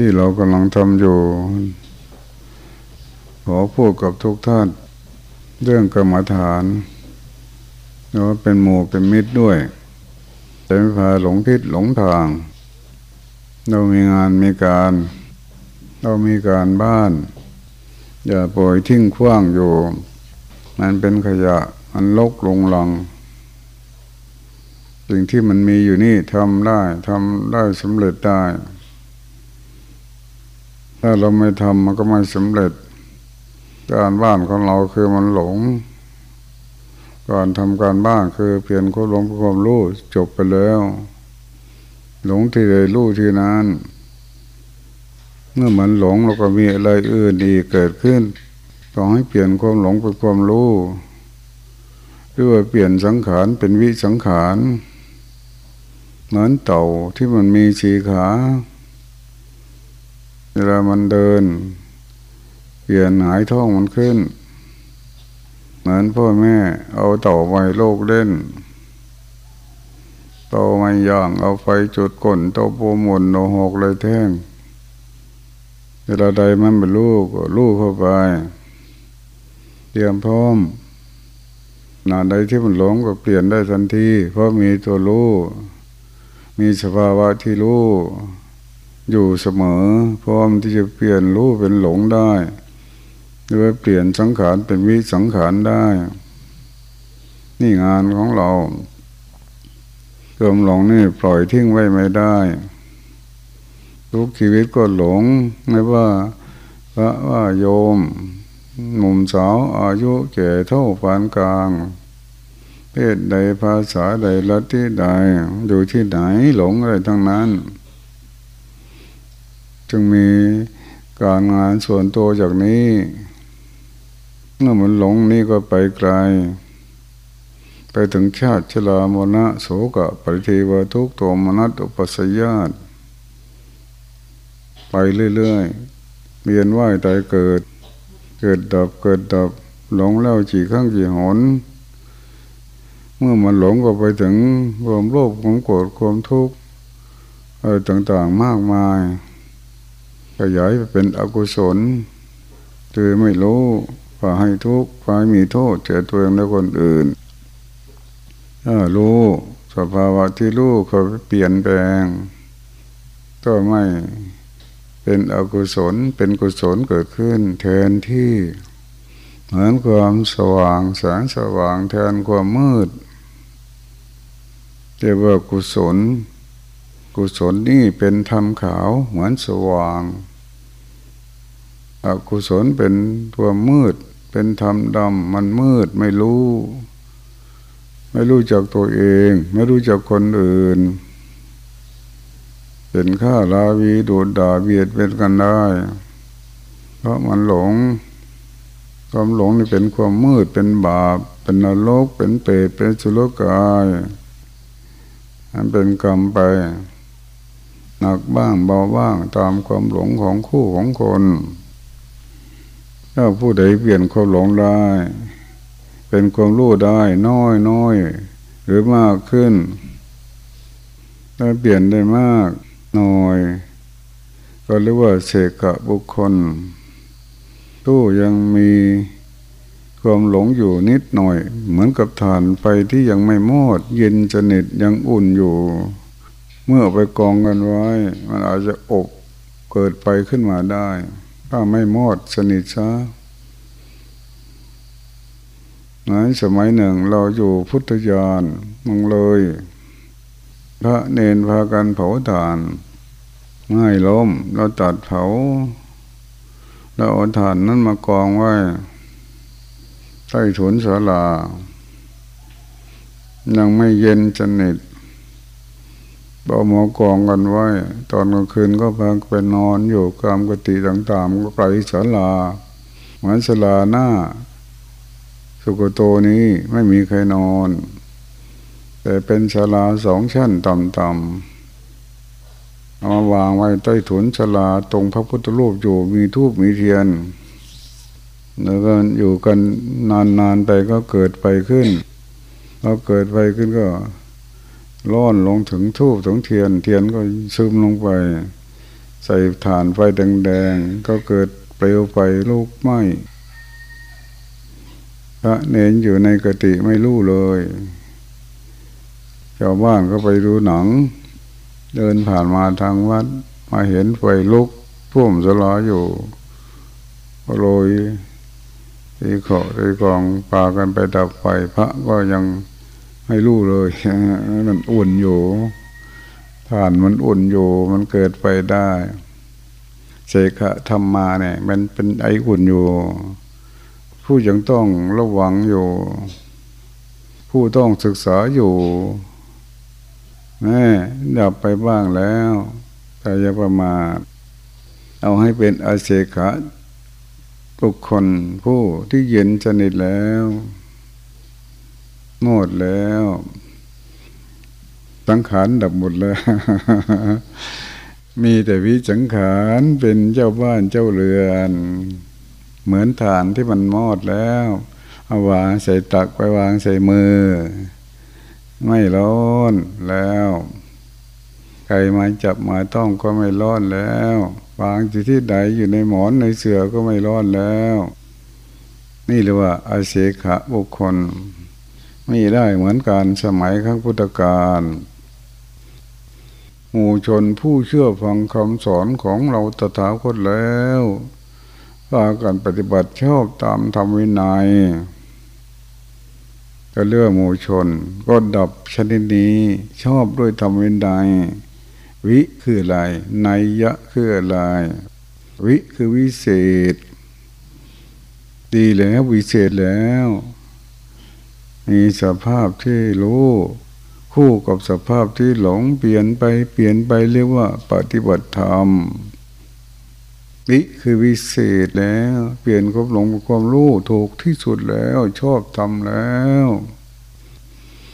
ที่เรากำลังทำอยู่ ขอพูดกับทุกท่าน เรื่องกรรมฐานแล้วเป็นหมู่เป็นมิตรด้วยจะไม่พาหลงทิศหลงทาง เรามีงานมีการ เรามีการบ้าน อย่าปล่อยทิ้งขว้างอยู่ มันเป็นขยะมันลกลงหลังสิ่งที่มันมีอยู่นี่ทำได้ทำได้สำเร็จได้ ถ้าเราไม่ทำมันก็ไม่สำเร็จ การบ้านของเราคือมันหลงการทำการบ้านคือเปลี่ยนความหลงเป็นความรู้จบไปแล้ว หลงที่ใดรู้ที่นั้น เมื่อมันหลงเราก็มีอะไรอื่นดีกเกิดขึ้นต้องให้เปลี่ยนความหลงเป็นความรู้หรือว่าเปลี่ยนสังขารเป็นวิสังขาร เหมือนเต่าที่มันมีสีขา เวลามันเดิน เปลี่ยนหายท้องมันขึ้น เหมือนพ่อแม่เอาเต่าไปโลกเล่นเต่าไม่ย่างเอาไฟจุดก้นเต่าโปมนโนหกเลยแท่งเวลาใดมันเป็นลูกลูกเข้าไป เตรียมพร้อมนานใดที่มันหลงก็เปลี่ยนได้ทันที เพราะมีตัวรู้มีสภาวะที่รู้ อยู่เสมอ พร้อมที่จะเปลี่ยนรู้เป็นหลงได้หรือเปลี่ยนสังขารเป็นวิสังขารได้ นี่งานของเราเกิมหลงนี่ปล่อยทิ้งไว้ไม่ได้ทุกชีวิตก็หลงไม่ว่าพระว่าโยมหนุ่มสาวอายุแก่เท่าปานกลาง เพศใดภาษาใดลัทธิใดอยู่ที่ไหนหลงอะไรทั้งนั้น จึงมีการงานส่วนตัวจากนี้เมื่อมันหลงนี่ก็ไปไกล ไปถึงชาติชรามณะโสกะปริเทวทุกตัวมนัตอุปสยาตไปเรื่อยๆเรียนว่ายตายเกิด เกิดดับเกิดดับ หลงแล้วจีข้างจีหน เมื่อมันหลงก็ไปถึงความโลภความโกรธความทุกข์อะไรต่างๆมากมาย ขยายไปเป็นอกุศลคือไม่รู้พาให้ทุกข์พามีโทษเจอตัวเองและคนอื่นถ้ารู้สภาวะที่รู้เขาเปลี่ยนแปลง ก็ไม่เป็นอกุศลเป็นกุศลเกิดขึ้น แทนที่เหมือนความสว่างแสงสว่างแทนความมืดเรียกว่ากุศล กุศลนี่เป็นธรรมขาวเหมือนสว่าง อกุศลเป็นตัวมืด เป็นธรรมดำมันมืดไม่รู้ ไม่รู้จักตัวเอง ไม่รู้จักคนอื่น เป็นข้าลาวีดูดด่าเบียดเป็นกันได้ เพราะมันหลง ความหลงนี่เป็นความมืดเป็นบาป เป็นนรกเป็นเปรตเป็นสุรกายมันเป็นกรรมไป หนักบ้างเบาบ้างตามความหลงของคู่ของคนถ้าผู้ใดเปลี่ยนความหลงได้ เป็นความรู้ได้น้อยน้อยหรือมากขึ้นถ้าเปลี่ยนได้มากน้อย ก็เรียกว่าเสกะบุคคลตู้ยังมีความหลงอยู่นิดหน่อย เหมือนกับฐานไฟที่ยังไม่มอด เย็นสนิทยังอุ่นอยู่ เมื่อไปกองกันไว้ มันอาจจะอบเกิดไฟขึ้นมาได้ ถ้าไม่มอดสนิทซะในสมัยหนึ่งเราอยู่พุทธยานมองเลย พระเนนพากันเผาฐานง่ายล้มเราตัดเผาเราเอาฐานนั้นมากองไว้ ใต้ถุนศาลา ยังไม่เย็นสนิท เอาหมอกองกันไว้ ตอนกลางคืนก็พักไปนอนอยู่กลางกติต่างๆก็ไปศาลาเหมือนศาลาหน้า สุกโตนี้ไม่มีใครนอน แต่เป็นศาลาสองชั้นต่ำๆเอามาวางไว้ใต้ถุนศาลาตรงพระพุทธรูปอยู่มีทูบมีเทียนแล้วก็อยู่กันนานๆไปก็เกิดไปขึ้นพอเกิดไปขึ้นก็ ร้อนลงถึงทูบถึงเทียน เทียนก็ซึมลงไป ใส่ฐานไฟแดงๆก็เกิดเปลวไฟลุกไหม้พระเนนอยู่ในกติไม่รู้เลยชาวบ้านก็ไปดูหนัง เดินผ่านมาทางวัด มาเห็นไฟลุกท่วมสลาอยู่ก็โรยตีเขอตีกองปากันไปดับไฟพระก็ยัง ไม่รู้เลยมันอุ่นอยู่ฐานมันอุ่นอยู่มันเกิดไฟได้เสกะธรรมาเนี่ย มันเป็นไออุ่นอยู่ ผู้ยังต้องระวังอยู่ ผู้ต้องศึกษาอยู่แม่ดับไปบ้างแล้วแต่อย่าประมาทเอาให้เป็นอาเสกะบุคคลผู้ที่เย็นสนิทแล้ว หมดแล้วสังขารดับหมดเลยมีแต่วิสังขารเป็นเจ้าบ้านเจ้าเรือน เหมือนฐานที่มันมอดแล้วเอาวางใส่ตักไปวางใส่มือ ไม่ร้อนแล้วใครมาจับมาต้องก็ไม่ร้อนแล้ววางอยู่ที่ใดอยู่ในหมอนในเสือก็ไม่ร้อนแล้ว นี่เรียกว่าอาเสขะบุคคล ไม่ได้เหมือนการสมัยครั้งพุทธกาลหมู่ชนผู้เชื่อฟังคำสอนของเราตถาคตแล้วพากันปฏิบัติชอบตามธรรมวินัยก็เลือกหมู่ชน ก็ดับชนิดนี้ชอบด้วยธรรมวินัยวิคืออะไรไนยะคืออะไร วิคือวิเศษ ดีแล้ววิเศษแล้ว มีสภาพที่รู้คู่กับสภาพที่หลงเปลี่ยนไปเปลี่ยนไปเรียกว่า ปฏิบัติธรรมวิคือวิเศษแล้ว เปลี่ยนความหลงเป็นความรู้ถูกที่สุดแล้ว ชอบทำแล้ว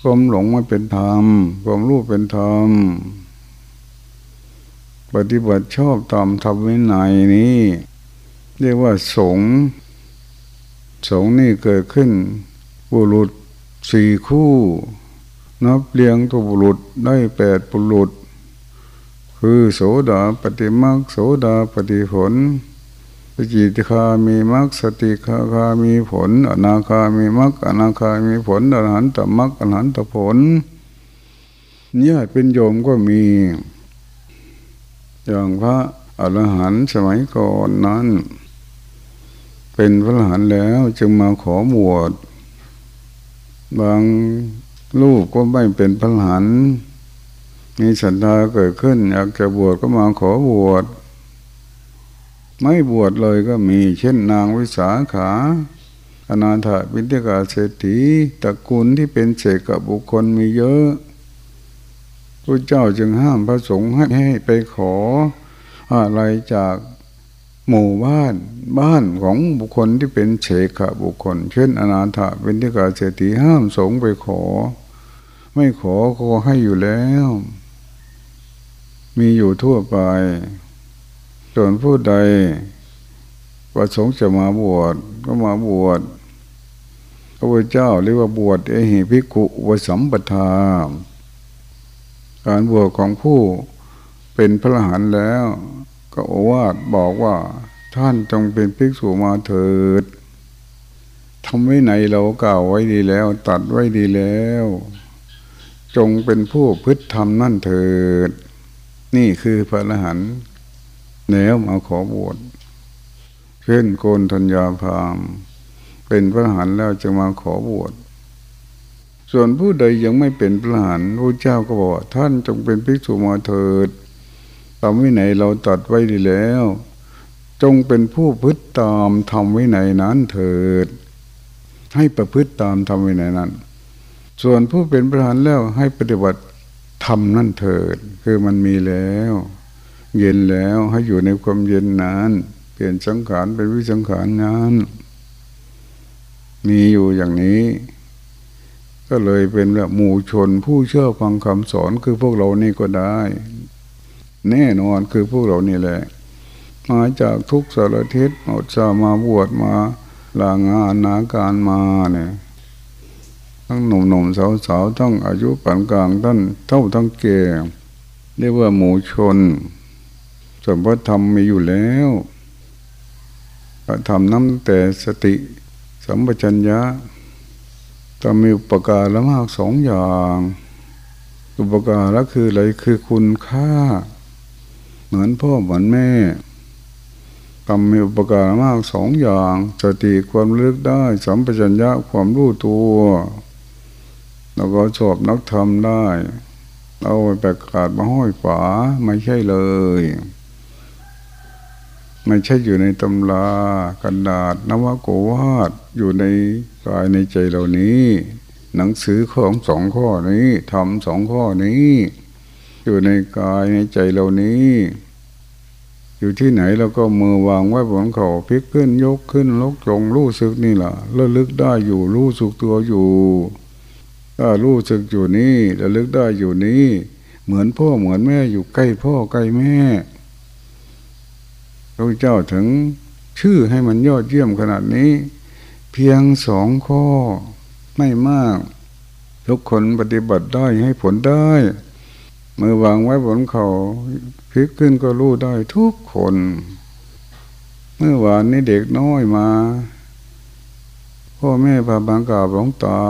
ความหลงไม่เป็นธรรมความรู้เป็นธรรมปฏิบัติชอบตามธรรมวินัยนี้ เรียกว่าสงสงนี่เกิดขึ้นบุรุษ สี่คู่ นับเลี้ยงตัวบุรุษได้แปดบุรุษ คือโสดาปฏิมักโสดาปฏิผลสจิตคามีมักสติคาคามีผล อนาคามีมักอนาคามีผลอรหันตมักอรหันตผลเนี่ยเป็นโยมก็มี อย่างพระอรหันต์สมัยก่อนนั้น เป็นพระอรหันต์แล้วจึงมาขอบวช บางลูกก็ไม่เป็นพระหันมีศรัทธาเกิดขึ้น อยากจะบวชก็มาขอบวชไม่บวชเลยก็มีเช่นนางวิสาขาอนาถบิณฑกาเศรษฐีตระกูลที่เป็นเศกบุคคลมีเยอะพระเจ้าจึงห้ามพระสงฆ์ให้ไปขออะไรจาก หมู่บ้านบ้านของบุคคลที่เป็นเฉขะบุคคล เช่น อนาถาเป็นที่กาเศรษฐีห้ามสงไปขอ ไม่ขอขอให้อยู่แล้ว มีอยู่ทั่วไป ส่วนผู้ใดประสงค์จะมาบวชก็มาบวชพระพุทธเจ้าเรียกว่าบวชเอหิภิกขุวสัมปทาการบวชของผู้เป็นพระหันแล้ว ก็โอวาทบอกว่าท่านจงเป็นภิกษุมาเถิดทำไว้ไหนเรากล่าวไว้ดีแล้ว ตัดไว้ดีแล้ว จงเป็นผู้พึทธรรมนั่นเถิด นี่คือพระอรหันต์แล้วมาขอบวชเช่นโกนธัญญาพามเป็นพระอรหันต์แล้วจะมาขอบวชส่วนผู้ใดยังไม่เป็นพระรหันต์พระเจ้าก็บอกท่านจงเป็นภิกษุมาเถิด ทำวินัยเราตัดไว้ดีแล้ว จงเป็นผู้พฤติตามทำวินัยนั้นเถิด ให้ประพฤติตามทำวินัยนั้น ส่วนผู้เป็นพระหันแล้วให้ปฏิบัติทำนั่นเถิด คือมันมีแล้ว เย็นแล้วให้อยู่ในความเย็นนั้นเปลี่ยนสังขารเป็นวิสังขารนั้นมีอยู่อย่างนี้ ก็เลยเป็นแบบหมู่ชนผู้เชื่อฟังคำสอนคือพวกเรานี่ก็ได้ แน่นอนคือพวกเรานี่แหละมาจากทุกสารทิศอดสามาบวชมาลางานนาการมาเนี่ยทั้งหนุ่มหนุ่มสาวสาวทั้งอายุปานกลางท่านเท่าทั้งเก่เรียกว่าหมู่ชนส่วนพระธรรมมีอยู่แล้วพระธรรมน้ำแต่สติสัมปชัญญะต้องมีอุปการะมากสองอย่าง อุปการะคืออะไรคือคุณค่า เหมือนพ่อเหมือนแม่ทำมีอุปการะมากสองอย่างสติความลึกได้สัมปชัญญะความรู้ตัว แล้วก็ชอบนักธรรมได้เอาไปขาดมาห้อยฝาไม่ใช่เลย ไม่ใช่อยู่ในตำรากันดาษนวโกวาดอยู่ในกายในใจเหล่านี้ หนังสือของสองข้อนี้ทำสองข้อนี้ อยู่ในกายในใจเหล่านี้ อยู่ที่ไหนเราก็มือวางไว้บนเขาพลิกขึ้นยกขึ้นลกจงรู้สึกนี่แหละระลึกได้อยู่รู้สึกตัวอยู่ถ้ารู้สึกอยู่นี่ระลึกได้อยู่นี่เหมือนพ่อเหมือนแม่อยู่ใกล้พ่อใกล้แม่พระเจ้าถึงชื่อให้มันยอดเยี่ยมขนาดนี้ เพียงสองข้อไม่มาก ทุกคนปฏิบัติได้ให้ผลได้มือวางไว้บนเขา พลิกขึ้นก็รู้ได้ทุกคน เมื่อวานนี้เด็กน้อยมา พ่อแม่พาบางกาบหลงตา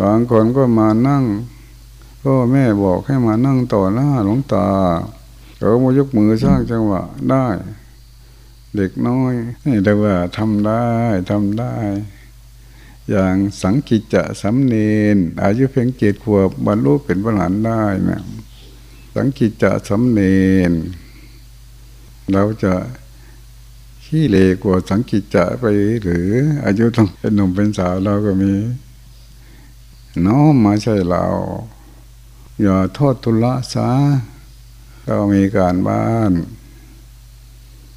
บางคนก็มานั่ง พ่อแม่บอกให้มานั่งต่อหน้าหลงตาเขามายกมือสร้างจังหวะได้ เด็กน้อยนี่แต่ว่าทำได้ทำได้ อย่างสังกิจจะสำเนนอายุเพียงเจ็ดขวบบรรลุเป็นพระหลานได้นะ สังกิจจะสำเนนเราจะขี้เลกว่าสังกิจจะไปหรือ อายุต้องเป็นหนุ่มเป็นสาวเราก็มีน้อมมาใช่เรา อย่าโทษทุละซะก็มีการบ้าน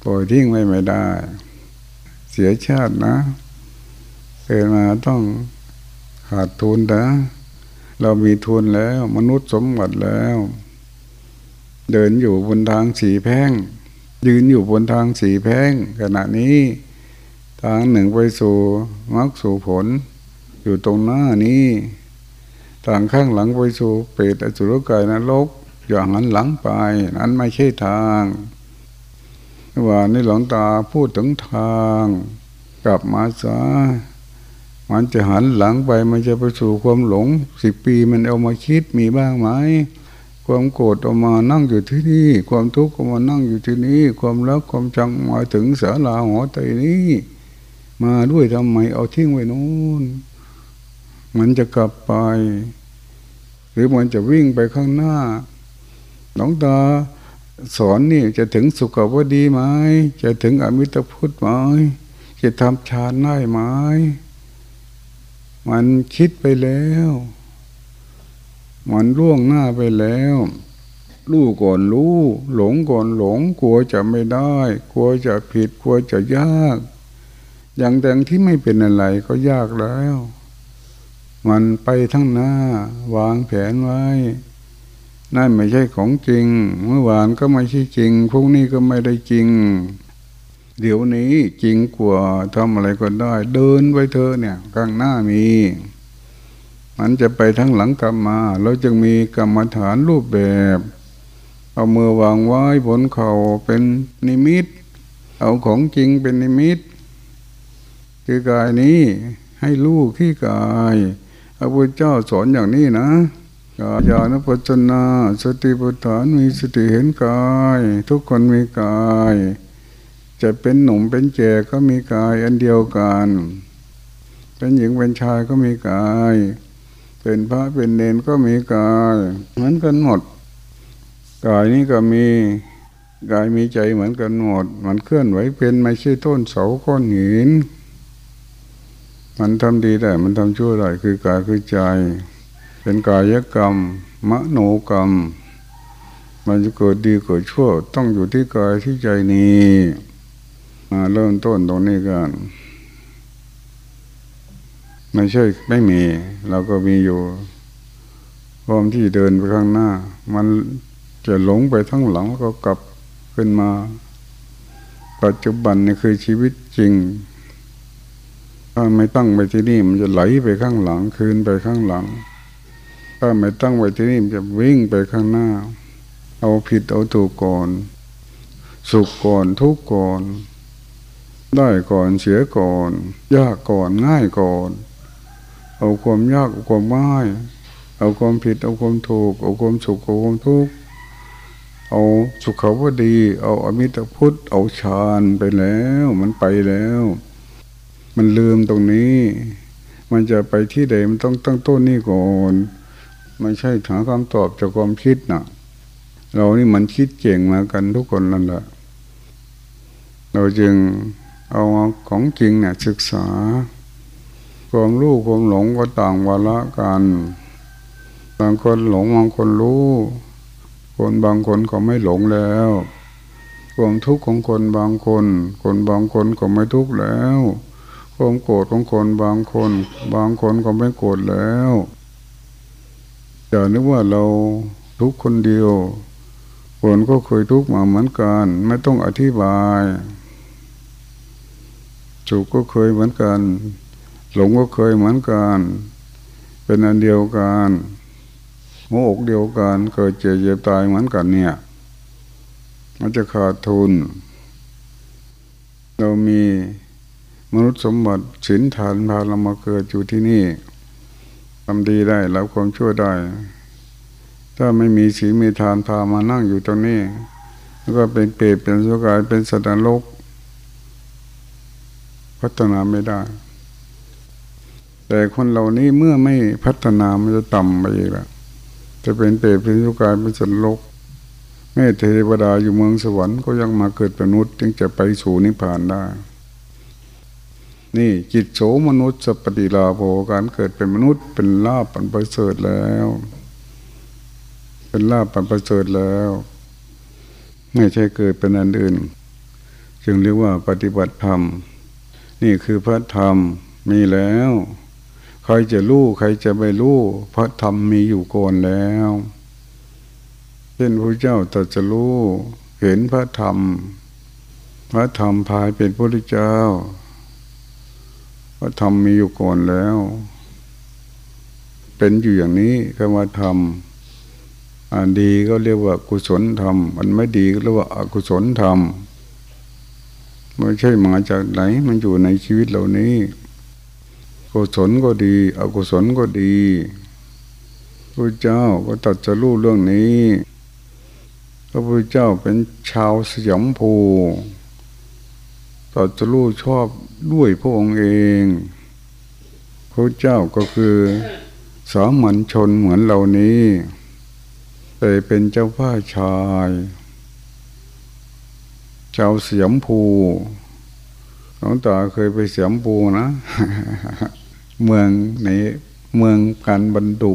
ปล่อยทิ้งไว้ไม่ได้ เสียชาตินะเกิดมาต้องขาดทุนนะ เรามีทุนแล้ว มนุษย์สมบัติแล้ว เดินอยู่บนทางสีแพ่ง ยืนอยู่บนทางสีแพ่ง ขณะนี้ทางหนึ่งไปสู่มรรคสู่ผล อยู่ตรงหน้านี้ทางข้างหลังไปสู่เปรตอสุรกายนรกอย่าหันหลังไป นั้นไม่ใช่ทางว่านี่หลวงตาพูดถึงทาง กลับมาซะมันจะหันหลังไปมันจะไปสู่ความหลงสิบปีมันเอามาคิดมีบ้างไหม ความโกรธเอามานั่งอยู่ที่นี่ ความทุกข์เอามานั่งอยู่ที่นี่ ความรักความจังมาถึงสาลาหัวใจนี้ มาด้วยทำไมเอาทิ้งไว้นู้นมันจะกลับไป หรือมันจะวิ่งไปข้างหน้าหลวงตาสอนนี่จะถึงสุขวดีไหมจะถึงอมิตรพุทธไหมจะทำฌานได้ไหมมันคิดไปแล้ว มันล่วงหน้าไปแล้วรู้ก่อนรู้ หลงก่อนหลงกลัวจะไม่ได้ กลัวจะผิดกลัวจะยาก อย่างแต่งที่ไม่เป็นอะไรก็ยากแล้ว มันไปทั้งหน้า วางแผนไว้ นั่นไม่ใช่ของจริง เมื่อวานก็ไม่ใช่จริงพรุ่งนี้ก็ไม่ได้จริง เดี๋ยวนี้จริงกว่าทำอะไรก็ได้ เดินไปเธอเนี่ย ข้างหน้ามี มันจะไปทั้งหลังกลับมาเราจึงมีกรรมฐานรูปแบบ เอามือวางไว้บนเขาเป็นนิมิต เอาของจริงเป็นนิมิต คือกายนี้ให้ลูกที่กายพระพุทธเจ้าสอนอย่างนี้นะกายานุปัจนาสติปัฏฐานมีสติเห็นกาย ทุกคนมีกาย จะเป็นหนุ่มเป็นแก่ก็มีกายอันเดียวกัน เป็นหญิงเป็นชายก็มีกาย เป็นพระเป็นเนนก็มีกายเหมือนกันหมดกายนี้ก็มีกายมีใจเหมือนกันหมด มันเคลื่อนไหวเป็นไม่ใช่ต้นเสาก้อนหิน มันทำดีได้ มันทำชั่วได้คือกายคือใจ เป็นกายกรรม มโนกรรม มันจะเกิดดีเกิดชั่ว ต้องอยู่ที่กายที่ใจนี้มาเริ่มต้นตรงนี้กัน ไม่ใช่ไม่มี เราก็มีอยู่พร้อมที่เดินไปข้างหน้า มันจะหลงไปทั้งหลังก็กลับขึ้นมา ปัจจุบันนี่คือชีวิตจริง ถ้าไม่ตั้งไปที่นี่มันจะไหลไปข้างหลัง คืนไปข้างหลัง ถ้าไม่ตั้งไว้ที่นี่มันจะวิ่งไปข้างหน้า เอาผิดเอาถูกก่อน สุขก่อนทุกข์ก่อน ได้ก่อนเสียก่อน ยากก่อนง่ายก่อน เอาความยากเอาความง่าย เอาความผิดเอาความถูก เอาความสุขเอาความทุกข์เอาสุขเขาดี เอาอมิตรพุทธเอาฌานไปแล้ว มันไปแล้ว มันลืมตรงนี้ มันจะไปที่ใดมันต้องตั้งต้นนี่ก่อนไม่ใช่หาคำตอบจากความคิดนะเรานี่มันคิดเก่งมากันทุกคนนั่นแหละเราจึงเอาของจริงเนี่ยศึกษา ความรู้ความหลงก็ต่างวาระกันบางคนหลงบางคนรู้ คนบางคนก็ไม่หลงแล้วความทุกข์ของคนบางคน คนบางคนก็ไม่ทุกข์แล้วความโกรธของคนบางคน บางคนก็ไม่โกรธแล้วอย่านึกว่าเราทุกคนเดียวคนก็เคยทุกมาเหมือนกัน ไม่ต้องอธิบายสุขก็เคยเหมือนกัน หลงก็เคยเหมือนกัน เป็นอันเดียวกันหัวอกเดียวกันเกิดเจ็บเจ็บตายเหมือนกันเนี่ย มันจะขาดทุน เรามีมนุษย์สมบัติสินฐานพาเรามาเกิดอยู่ที่นี่ทำดีได้รับความช่วยได้ ถ้าไม่มีศีลมีทานพามานั่งอยู่ตรงนี้ แล้วก็เป็นเปรตเป็นสุกายเป็นสัตว์โลกพัฒนาไม่ได้ แต่คนเหล่านี้เมื่อไม่พัฒนามันจะต่ำไปอีกแล้วจะเป็นเปรตเป็นสุกายเป็นสัตว์โลกแม่เทวดาอยู่เมืองสวรรค์ก็ยังมาเกิดเป็นมนุษย์จึงจะไปสู่นิพพานได้ นี่จิตโสมนุษย์สปฏิลาโภการเกิดเป็นมนุษย์ เป็นลาบปันประเสริฐแล้ว เป็นลาบปันประเสริฐแล้ว ไม่ใช่เกิดเป็นอันอื่น จึงเรียกว่าปฏิบัติธรรม นี่คือพระธรรมมีแล้ว ใครจะรู้ใครจะไม่รู้พระธรรมมีอยู่ก่อนแล้วเช่นพระเจ้าตรัสรู้เห็นพระธรรม พระธรรมพายเป็นพระเจ้าว่าทำมีอยู่ก่อนแล้ว เป็นอยู่อย่างนี้คำว่าทำอันดีก็เรียกว่ากุศลธรรม อันไม่ดีก็เรียกว่าอกุศลธรรมไม่ใช่มาจากไหน มันอยู่ในชีวิตเหล่านี้ กุศลก็ดี อกุศลก็ดีพระเจ้าก็ตัดจะรู้เรื่องนี้พระพุทธเจ้าเป็นชาวสยามภูตัดจะรู้ชอบด้วยพระองค์เอง พระเจ้าก็คือสามัญชนเหมือนเหล่านี้ แต่เป็นเจ้าพ้าชายชาวสียมภูน้องตาเคยไปสียมภูนะ เมืองในเมืองการบรรดุ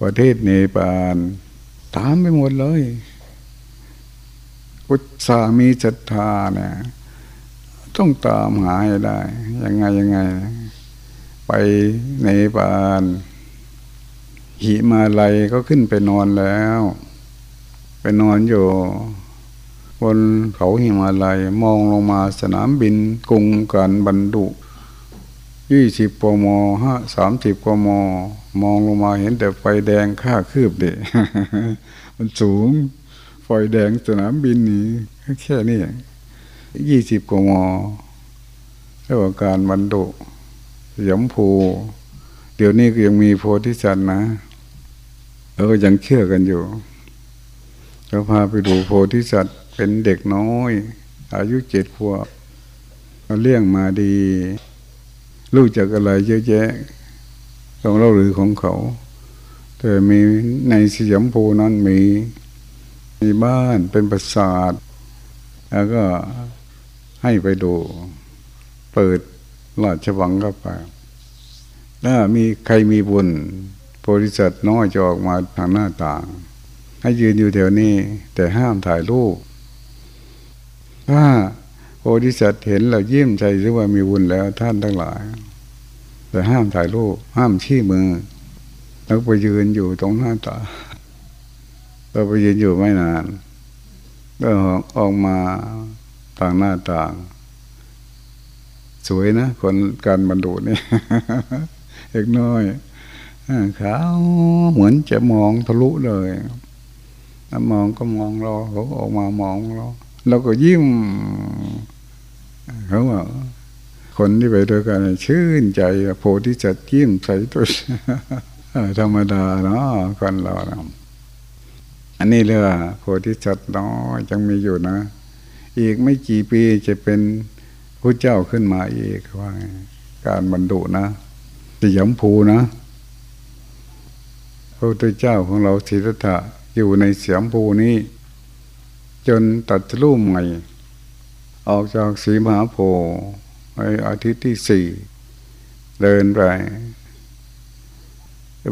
ประเทศเนปาลตามไปหมดเลยกุศามีศรัทธาเนี่ยต้องตามหาให้ได้ ยังไงยังไง ไปในปานหิมาลัยก็ขึ้นไปนอนแล้ว ไปนอนอยู่ บนเขาหิมาลัยมองลงมาสนามบินกรุงการบรรดุ ยี่สิบปมห้าสามสิบปมมองลงมาเห็นแต่ไฟแดงค่าคืบเด็มันสูง ไฟแดงสนามบินนี้แค่นี้ยี่สิบกมเรื่องการบรรดุยมภูเดี๋ยวนี้ก็ยังมีโพธิสัตว์นะแล้วก็ยังเชื่อกันอยู่เราพาไปดูโพธิสัตว์เป็นเด็กน้อย อายุเจ็ดขวบเขาเลี้ยงมาดี รู้จักอะไรเยอะแยะของเราหรือของเขา แต่มีในสยามภูนั้นมี มีบ้านเป็นปราสาท แล้วก็ให้ไปดู เปิดราชวังเข้าไปถ้ามีใครมีบุญโพธิสัตว์น้อยจะออกมาทางหน้าต่าง ให้ยืนอยู่แถวนี้ แต่ห้ามถ่ายรูปถ้า โพธิสัตว์เห็นเรายิ้มใจหรือว่ามีบุญแล้วท่านทั้งหลาย แต่ห้ามถ่ายรูปห้ามชี้มือแล้วไปยืนอยู่ตรงหน้าตาเราไปยืนอยู่ไม่นาน ก็ออกมาต่างหน้าต่าง สวยนะคนการบรรดุนี่เอกน้อยขาวเหมือนจะมองทะลุเลยถ้ามองก็มองเราเขาออกมามองเรา เราก็ยิ้มเขาว่าคนที่ไปด้วยกันชื่นใจโพธิจัดยิ้มใส่ตัวธรรมดาเนาะคนเรานะอันนี้เรียว่าโพธิจัดน้อยยังมีอยู่นะ อีกไม่กี่ปีจะเป็นพระเจ้าขึ้นมาอีกว่า การบรรดุนะสยามภูนะพระพุทธเจ้าของเราสิทธัตถะอยู่ในเสียมภูนี้ จนตัดรูปใหม่ ออกจากสีมหาโพธิ์ไปอาทิตย์ที่สี่เดินไป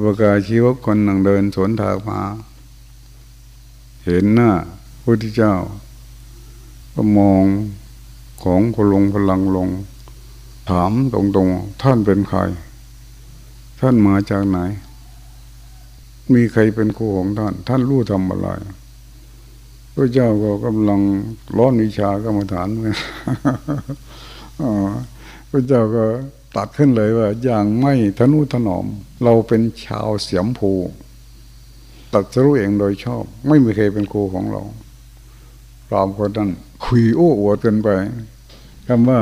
ประกาศชีวคนหนึ่งเดินสวนทางมา เห็นหน้าพระพุทธเจ้า ก็มองของพลงพลังลง ถามตรงๆ ท่านเป็นใคร ท่านมาจากไหน มีใครเป็นครูของท่าน ท่านรู้ทำอะไร พระเจ้าก็กำลังร้อนวิชากรรมฐานเหมือนพระเจ้าก็ตัดขึ้นเลยว่า อย่างไม่ทนุถนอม เราเป็นชาวเสียมภู ตัดสู้เองโดยชอบ ไม่มีใครเป็นครูของเรารามคนนั้นคุยโอ้อวดกันไปคำว่า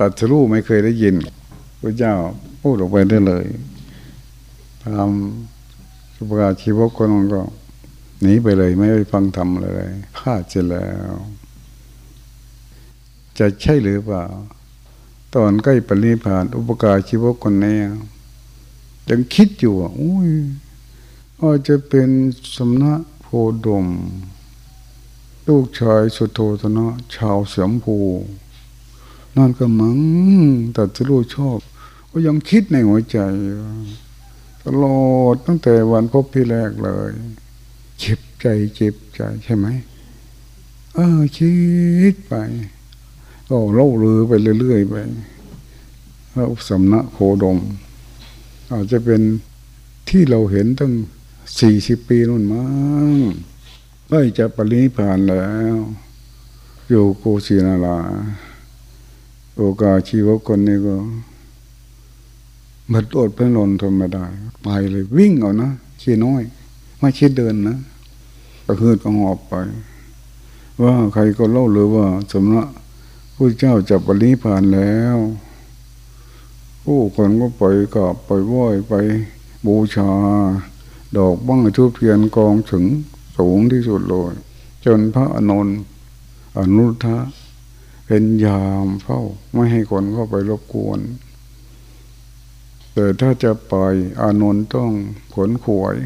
ตัดสู้ไม่เคยได้ยินพระเจ้าพูดออกไปได้เลยทำสุภาชีวกคนนั้นก็ หนีไปเลยไม่ไปฟังธรรมเลยพลาดเสียแล้ว จะใช่หรือเปล่า ตอนใกล้ปรินิพานอุปการชีวกคนนี้ยังคิดอยู่ว่าอุ้ยอาจจะเป็นสำนักโพดม ลูกชายสุโธธนะ ชาวเสียมภูนั่นก็มังแตัดจะรู้ชอบ ก็ยังคิดในหัวใจตลอดตั้งแต่วันพบพี่แรกเลย ใจเจ็บใจใช่ไหมเออคิดไปก็เล่าลือไปเรื่อยๆไปแล้วสำนักโคดม อาจจะเป็นที่เราเห็นตั้งสี่สิบปีนู่นมั้งใกล้จะปรินิพานแล้ว อยู่โกศีนาราโอกาชีวคนนี้ก็มันอดเพื่อนนทนไม่ได้ ไปเลยวิ่งเอานะขี้น้อย ไม่ใช่เดินนะ กระหืดกระหอบไป ว่าใครก็เล่าเลยว่าสมณะพระเจ้าจะปรินิพานแล้วผู้คนก็ไปกับไปไหว้ไปบูชา ดอกบ้างทุบเทียนกองถึงสูงที่สุดเลยจนพระอนุนอนุทะเป็นยามเฝ้าไม่ให้คนเข้าไปรบกวน แต่ถ้าจะไปอานนท์ต้องขนขวย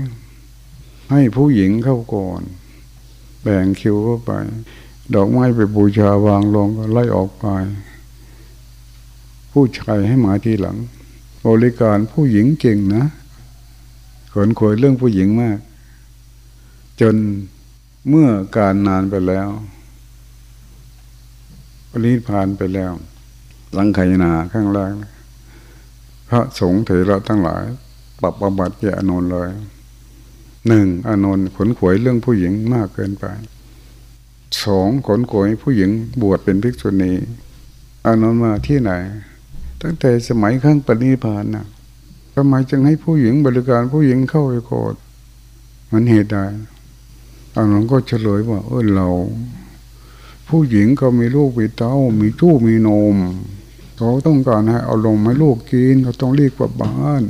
ให้ผู้หญิงเข้าก่อน แบ่งคิวเข้าไป ดอกไม้ไปบูชาวางลงก็ไล่ออกไป ผู้ชายให้มาทีหลัง บริการผู้หญิงเก่งนะขนขวยเรื่องผู้หญิงมาก จนเมื่อการนานไปแล้วปริพานไปแล้วสังไขยนาข้างล่าง พระสงฆ์เถระทั้งหลาย ปรับบำบัดแก่อนนเลย หนึ่งอนนท์ขนขวยเรื่องผู้หญิงมากเกินไปสองขนขวยผู้หญิงบวชเป็นภิกษุณีอนนท์มาที่ไหน ตั้งแต่สมัยข้างปณิพานนะทำไมจึงให้ผู้หญิงบริการผู้หญิงเข้าไปโกรธมันเหตุใดอานนท์ก็เฉลยว่า เออเรา ผู้หญิงเขามีลูกมีเต้า มีทู่มีนม เขาต้องการให้เอาลงมให้ลูกกินเขาต้องรีบกลับบ้าน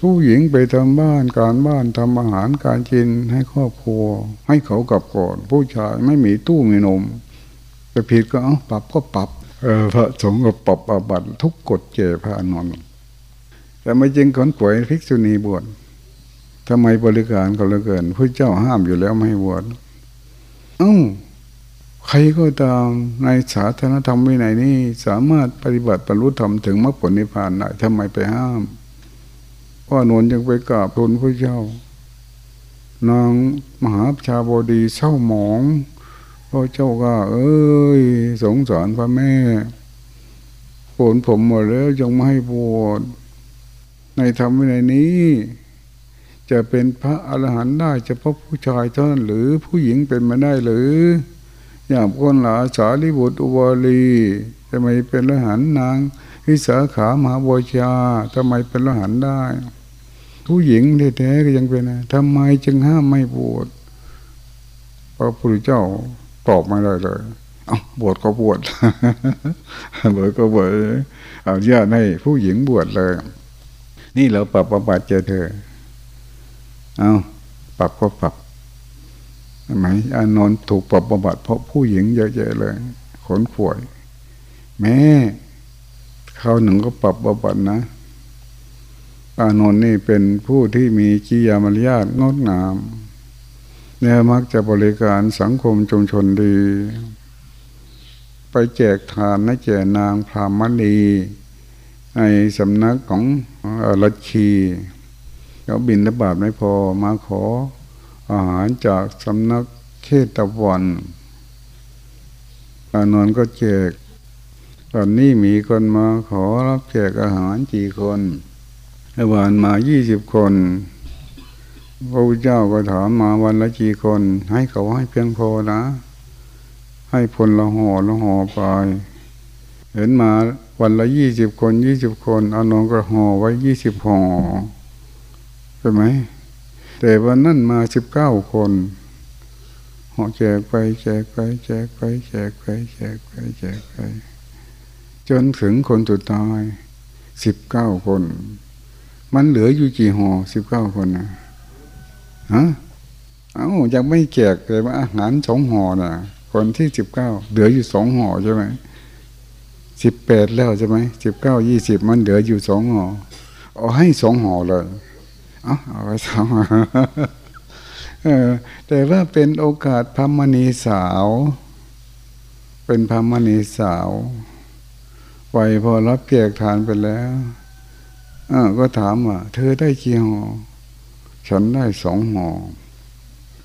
ผู้หญิงไปทำบ้านการบ้านทำอาหารการกินให้ครอบครัว ให้เขากลับก่อน ผู้ชายไม่มีตู้มีนมจะผิดก็เอาปรับก็ปรับเออพระสงฆ์ก็ปรับอาบัตทุกกฎเจพระนอนแต่ไม่จริงคนป่วยภิกษุณีบวชทำไมบริการก็เลยเกินพระเจ้าห้ามอยู่แล้วไม่บวชเอ้าใครก็ตามในสาธารณธรรมวินัยนี้สามารถปฏิบัติบรรลุธรรมถึงมรรคผลนิพพานได้ทำไมไปห้าม ว่านนยังไปกราบทูลพระเจ้านางมหาชาบดีเศร้าหมองพระเจ้าก็เอ้ย สงสารพระแม่โผลผมหมดแล้วยังไม่ให้บวชในธรรมวินัยนี้ จะเป็นพระอรหันต์ได้เฉพาะผู้ชายเท่านั้นหรือผู้หญิงเป็นมาได้หรือ อย่างคนหลาสาลิบุตรอุบาลีทำไมเป็นละหันต์นางวิสาขามหาบชาทำไมเป็นละหันต์ได้ ผู้หญิงแท้ๆก็ยังเป็นนะทำไมจึงห้ามไม่บวชพระพุทธเจ้าตอบไม่ได้เลยเอาบวชก็บวชบวชก็บวชเอาญาติให้ผู้หญิงบวชเลย นี่เราปรับประบัติเจอเธอ เอาปรับก็ปรับไหมอานนท์ถูกปรับประบัติเพราะผู้หญิงเยอะแยะเลย ขนขวย แม่เขาหนึ่งก็ปรับประบัตินะ อานนท์นี่เป็นผู้ที่มีจิยามารยาทงดงามเนี่ยมักจะบริการสังคมชุมชนดี ไปแจกทานนะแจกนางพรามณีในสำนักของรัชชีเขาบินระบาดไม่พอมาขออาหารจากสำนักเขตวันอานนท์ก็แจก ตอนนี้มีคนมาขอรับแจกอาหารกี่คน เมื่อวานมายี่สิบคนพระพุทธเจ้าก็ถามมาวันละกี่คน ให้เขาให้เพียงพอนะ ให้พลละห่อละห่อไป เห็นมาวันละยี่สิบคนยี่สิบคนเอานองก็ห่อไว้ยี่สิบห่อใช่ไหม แต่วันนั้นมาสิบเก้าคนห่อแจกไปแจกไปแจกไปแจกไปแจกไปแจกไปจนถึงคนสุดท้ายสิบเก้าคน มันเหลืออยู่กี่ห่อสิบเก้าคนนะฮะเอ้ายังไม่แจกเลยว่าอาหารสองห่อนะคนที่สิบเก้าเหลืออยู่สองห่อใช่ไหมสิบแปดแล้วใช่ไหมสิบเก้ายี่สิบมันเหลืออยู่สองห่อเอาให้สองห่อเลยเอาเอาไปสองห่อแต่ว่าเป็นโอกาสพมณีสาว เป็นพมณีสาวไวพอรับแจกทานไปแล้ว อก็ถามว่า เธอได้กี่ห่อฉันได้สองห่อ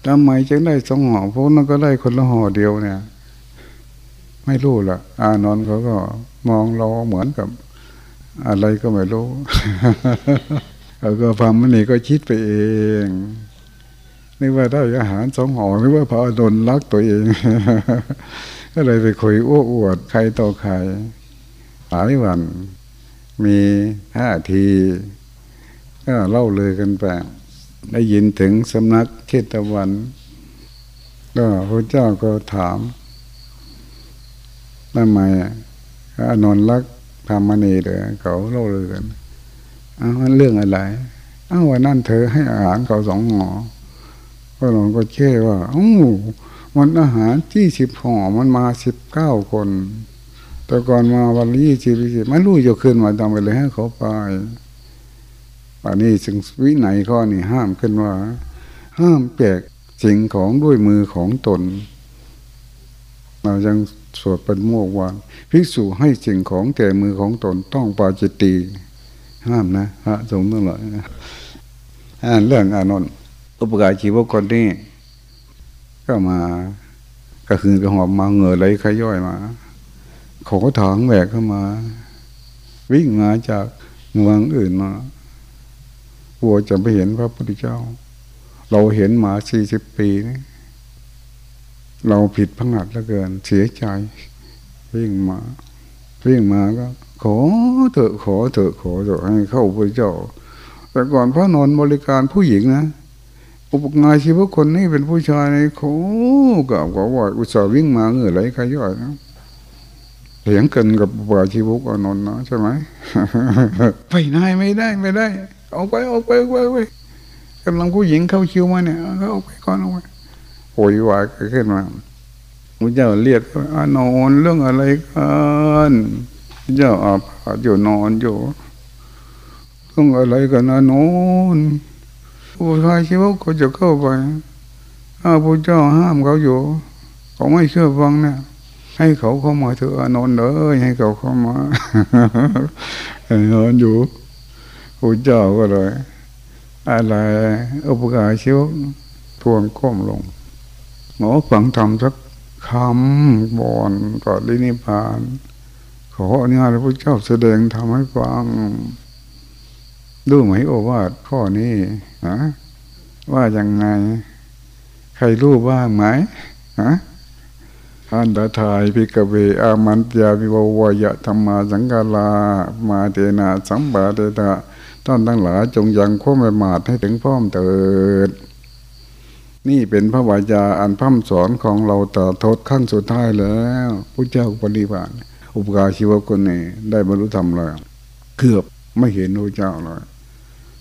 ทำไมจึงได้สองห่อเพราะนั่นก็ได้คนละห่อเดียวเนี่ย ไม่รู้ละอานอนเขาก็มองเราเหมือนกับ อะไรก็ไม่รู้แล้วก็ฟังมันนี่ก็คิดไปเองนึกว่าได้อาหารสองห่อนึกว่าพระอดนรักตัวเอง ก็เลยไปคุยอ้วอวดใครต่อใครหลายวัน มีท่าทีก็เล่าเลยกันไปได้ยินถึงสำนักเทตวัน ก็พระเจ้าก็ถามทำไมอนอนรักธรรมณีเด้อเขาเล่าเลยกันอ้าวเรื่องอะไรอ้าววันนั้นเธอให้อาหารเขาสองหมอก็หลวงก็เชื่อว่าอ้มันอาหารที่สิบห่อมันมาสิบเก้าคน แต่ก่อนมาวันยี่สิบสิบไม่รู้จะขึ้นมาทำไปเลยให้เขาไปอันนี้จึงวินัยข้อนี้ห้ามขึ้นว่า ห้ามแจกสิ่งของด้วยมือของตน เรายังสวดเป็นโมกว่าภิกษุให้สิ่งของแก่มือของตนต้องปาจิตตีห้ามนะพระสงฆ์ต้งเลยอ่านเรื่องอานนท์อุปการชีวคนนี้ก็มาก็คือกระหอบมาเงือไหลขย่อยมา ขอถางแหวกเข้ามา วิ่งมาจากเมืองอื่นมากลัวจะไปเห็นพระพุทธเจ้า เราเห็นมาสี่สิบปีนี่เราผิดพงัดแล้วเกิน เสียใจวิ่งมาวิ่งมาก็ขอเถอะขอเถอะขอเถอะให้เข้าพระเจ้า แต่ก่อนพระนอนบริการผู้หญิงนะอุปงานชีวคนนี้เป็นผู้ชายโขกับก็ว่าอุตส่าห์วิ่งมาเงื่อไหลขย่อยนะ เถียงกันกับปาชีวุกอนนท์นะใช่ไหมไปไหนไม่ได้ไม่ได้ออกไปออกไปออกไปไปกำลังผู้หญิงเข้าคิวมาเนี่ยก็ออกไปก่อนออกไปโวยวายขึ้นมาพระเจ้าเรียกอนอนเรื่องอะไรกันพระเจ้าอาบอยู่นอนอยู่เรื่องอะไรกันอนอนผู้ชายชีวก็จะเข้าไปถ้าพระเจ้าห้ามเขาอยู่เขาไม่เชื่อฟังเนี่ย ให้เขาเข้ามาเถอะนอนเลยให้เขาเข้ามานอนอยู่พระเจ้าก็เลย อะไรอุปการชีวทวงก้มลงหมอฝังทำสักคำบอนก่อนลินิพาน ขออนุญาตพระเจ้าแสดงทำให้ฟังดูไหมโอวาทข้อนี้นะว่ายังไง ใครรู้บ้างไหมฮะ อันตทายพิกเวอามันยาวิววายะธรรมาสังกาลา มาเตนะสัมบาเตตะท่านทั้งหลายจงยังความประมาทให้ถึงพร้อมเถิด นี่เป็นพระวายาอันพร่ำสอนของเราต่อทศขั้นสุดท้ายแล้วพระเจ้าปฏิบัติอุปการชีวคนนี้ได้บรรลุธรรมแล้วเกือบไม่เห็นพระเจ้าเลย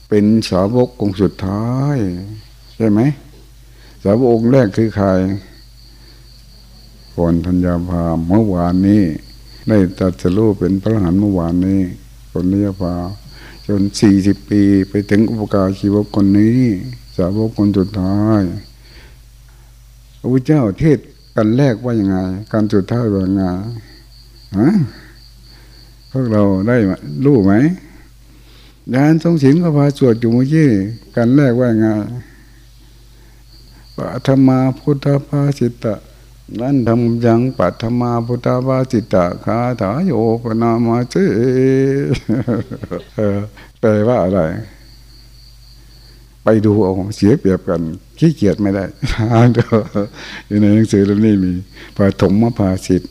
เป็นสาวกองสุดท้าย ใช่ไหม สาวกองแรกคือใคร ก่อนธัญญาภาเมื่อวานนี้ ได้ตรัสรู้เป็นพระหันเมื่อวานนี้คนนิยภาจนสี่สิบปีไปถึงอุปการชีวคนนี้สาวกคนสุดท้ายพระพุทธเจ้าเทศกันแรกว่ายังไง การสุดท้ายว่ายังไงฮะพวกเราได้รู้ไหมยานทรงศิลก็พาสวดอยู่เมื่อกี้กันแรกว่ายังไงปฐมาพุทธภาสิตะ นั่นทำยังปัทมาพุทธวาสิตะคาถาโยปนามาเจแปลว่าอะไร ไปดูเอาเสียเปรียบกัน ขี้เกียจไม่ได้อ่านดูอยู่ในหนังสือเล่มนี้มีปฐมภาสิต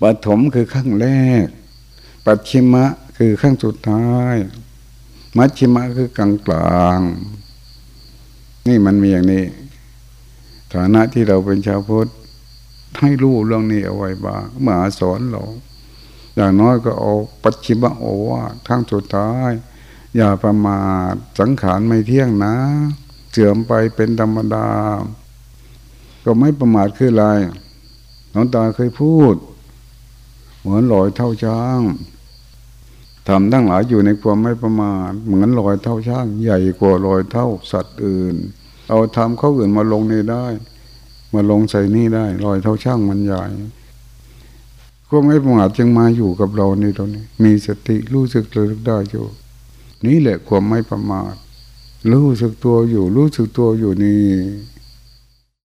ปฐมคือขั้งแรก ปัจฉิมะคือขั้งสุดท้าย มัชชิมะคือกลางกลาง นี่มันมีอย่างนี้ ฐานะที่เราเป็นชาวพุทธให้รู้เรื่องนี้เอาไว้บ้างมาสอนเราอย่างน้อยก็เอาปัจฉิมโอวาทั้งสุดท้าย อย่าประมาทสังขารไม่เที่ยงนะเสื่อมไปเป็นธรรมดา ก็ไม่ประมาทคืออะไรน้องตาเคยพูด เหมือนลอยเท่าช้างทำทั้งหลายอยู่ในความไม่ประมาทเหมือนลอยเท่าช้าง ใหญ่กว่าลอยเท่าสัตว์อื่น เอาทำเขาอื่นมาลงนี่ได้ มาลงใส่นี่ได้ลอยเท่าช่างมันใหญ่ก็ไม่ประมาทจึงมาอยู่กับเราในตรงนี้ มีสติรู้สึกระลึกได้อยู่ นี่แหละความไม่ประมาท รู้สึกตัวอยู่ รู้สึกตัวอยู่นี่